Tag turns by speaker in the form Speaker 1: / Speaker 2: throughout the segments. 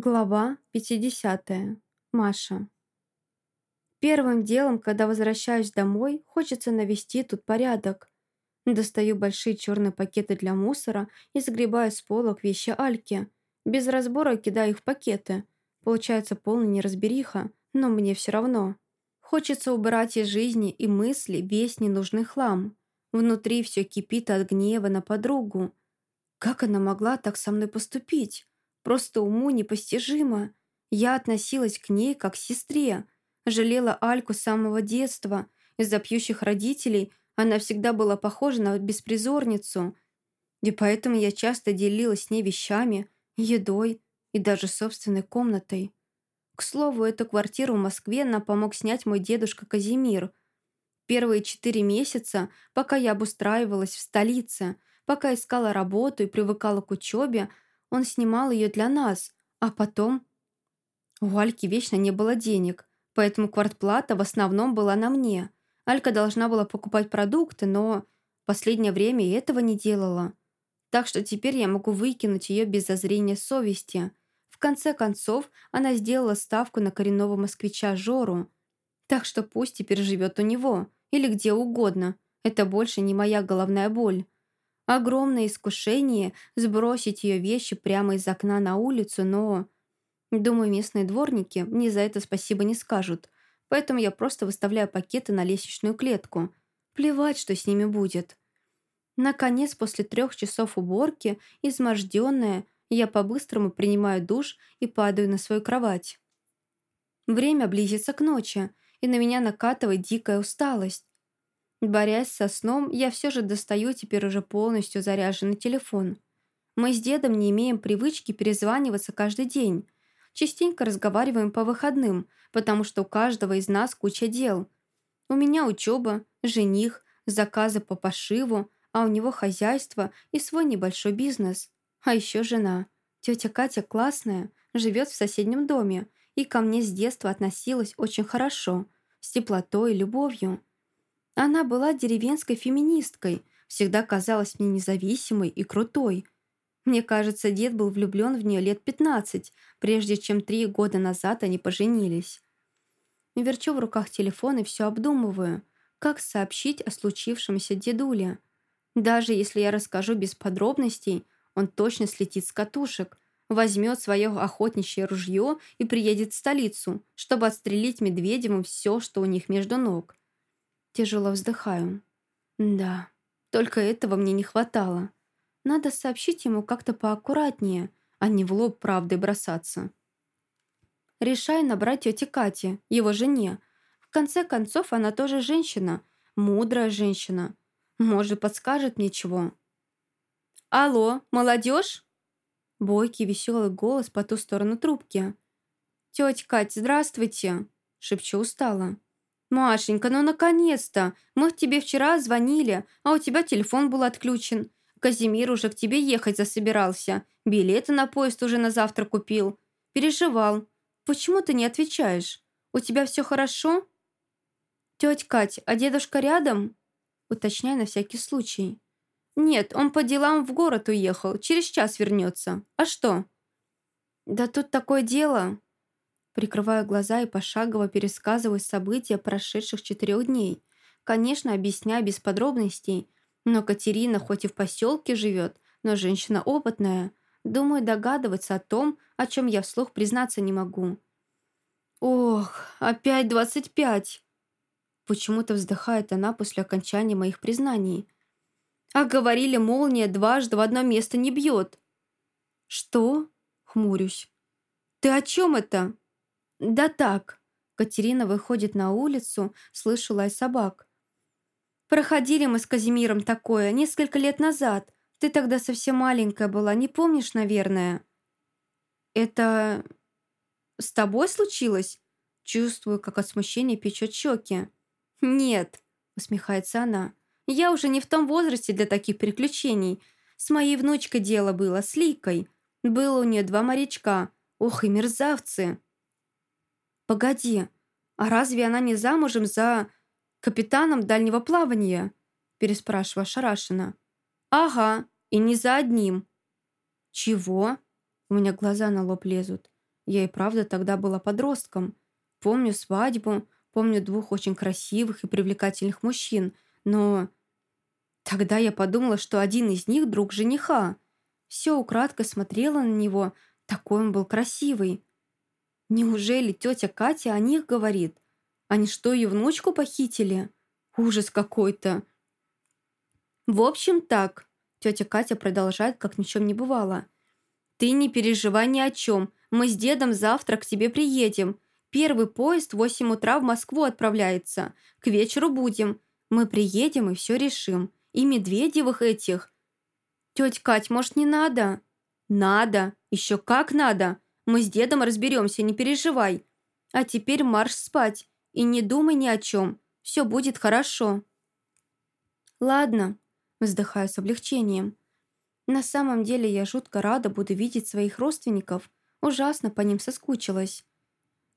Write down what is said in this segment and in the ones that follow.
Speaker 1: Глава 50. Маша. Первым делом, когда возвращаюсь домой, хочется навести тут порядок. Достаю большие черные пакеты для мусора и сгребаю с полок вещи Альки. Без разбора кидаю их в пакеты. Получается полная неразбериха, но мне все равно. Хочется убрать из жизни и мысли весь ненужный хлам. Внутри все кипит от гнева на подругу. Как она могла так со мной поступить? Просто уму непостижимо. Я относилась к ней как к сестре. Жалела Альку с самого детства. Из-за пьющих родителей она всегда была похожа на беспризорницу. И поэтому я часто делилась с ней вещами, едой и даже собственной комнатой. К слову, эту квартиру в Москве нам помог снять мой дедушка Казимир. Первые четыре месяца, пока я обустраивалась в столице, пока искала работу и привыкала к учебе, он снимал ее для нас, а потом... У Альки вечно не было денег, поэтому квартплата в основном была на мне. Алька должна была покупать продукты, но последнее время и этого не делала. Так что теперь я могу выкинуть ее без зазрения совести. В конце концов, она сделала ставку на коренного москвича Жору. Так что пусть теперь живет у него или где угодно. Это больше не моя головная боль. Огромное искушение сбросить ее вещи прямо из окна на улицу, но... Думаю, местные дворники мне за это спасибо не скажут, поэтому я просто выставляю пакеты на лестничную клетку. Плевать, что с ними будет. Наконец, после трех часов уборки, изможденная, я по-быстрому принимаю душ и падаю на свою кровать. Время близится к ночи, и на меня накатывает дикая усталость. Борясь со сном, я все же достаю теперь уже полностью заряженный телефон. Мы с дедом не имеем привычки перезваниваться каждый день. Частенько разговариваем по выходным, потому что у каждого из нас куча дел. У меня учеба, жених, заказы по пошиву, а у него хозяйство и свой небольшой бизнес. А еще жена. Тетя Катя классная, живет в соседнем доме и ко мне с детства относилась очень хорошо, с теплотой и любовью. Она была деревенской феминисткой, всегда казалась мне независимой и крутой. Мне кажется, дед был влюблен в нее лет 15, прежде чем три года назад они поженились. Верчу в руках телефон и все обдумываю, как сообщить о случившемся дедуле. Даже если я расскажу без подробностей, он точно слетит с катушек, возьмет свое охотничье ружье и приедет в столицу, чтобы отстрелить Медведевым все, что у них между ног. Тяжело вздыхаю. Да, только этого мне не хватало. Надо сообщить ему как-то поаккуратнее, а не в лоб правдой бросаться. Решаю набрать тете Кате, его жене. В конце концов, она тоже женщина, мудрая женщина. Может, подскажет мне чего. «Алло, молодежь?» Бойкий веселый голос по ту сторону трубки. «Тетя Кать, здравствуйте!» Шепчу устало. «Машенька, ну наконец-то! Мы тебе вчера звонили, а у тебя телефон был отключен. Казимир уже к тебе ехать засобирался. Билеты на поезд уже на завтра купил. Переживал. Почему ты не отвечаешь? У тебя все хорошо?» «Тетя Кать, а дедушка рядом?» Уточняй на всякий случай. «Нет, он по делам в город уехал. Через час вернется. А что?» «Да тут такое дело...» Прикрываю глаза и пошагово пересказываю события прошедших четырех дней. Конечно, объясняю без подробностей, но Катерина хоть и в поселке живет, но женщина опытная. Думаю, догадываться о том, о чем я вслух признаться не могу. «Ох, опять двадцать пять!» Почему-то вздыхает она после окончания моих признаний. «А говорили, молния дважды в одно место не бьет». «Что?» — хмурюсь. «Ты о чем это?» «Да так». Катерина выходит на улицу, слышу лай собак. «Проходили мы с Казимиром такое несколько лет назад. Ты тогда совсем маленькая была, не помнишь, наверное?» «Это... с тобой случилось?» Чувствую, как от смущения печет щеки. «Нет», — усмехается она. «Я уже не в том возрасте для таких приключений. С моей внучкой дело было, с Ликой. Было у нее два морячка. Ох и мерзавцы!» «Погоди, а разве она не замужем за капитаном дальнего плавания?» переспрашиваю ошарашенно. «Ага, и не за одним». «Чего?» У меня глаза на лоб лезут. Я и правда тогда была подростком. Помню свадьбу, помню двух очень красивых и привлекательных мужчин, но... Тогда я подумала, что один из них друг жениха. Все украдкой смотрела на него, такой он был красивый. Неужели тетя Катя о них говорит? Они что, ее внучку похитили? Ужас какой-то. В общем, так. Тетя Катя продолжает, как ни чем не бывало. Ты не переживай ни о чем. Мы с дедом завтра к тебе приедем. Первый поезд в 8 утра в Москву отправляется. К вечеру будем. Мы приедем и все решим. И Медведевых этих. Тетя Кать, может, не надо? Надо. Еще как надо. Мы с дедом разберемся, не переживай. А теперь марш спать. И не думай ни о чем. Все будет хорошо. Ладно. Вздыхаю с облегчением. На самом деле я жутко рада буду видеть своих родственников. Ужасно по ним соскучилась.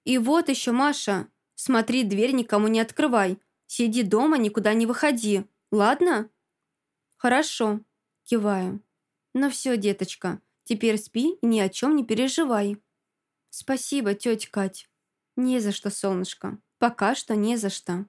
Speaker 1: И вот еще, Маша. Смотри, дверь никому не открывай. Сиди дома, никуда не выходи. Ладно? Хорошо. Киваю. Ну все, деточка, теперь спи и ни о чем не переживай. Спасибо, тетя Кать. Не за что, солнышко. Пока что не за что.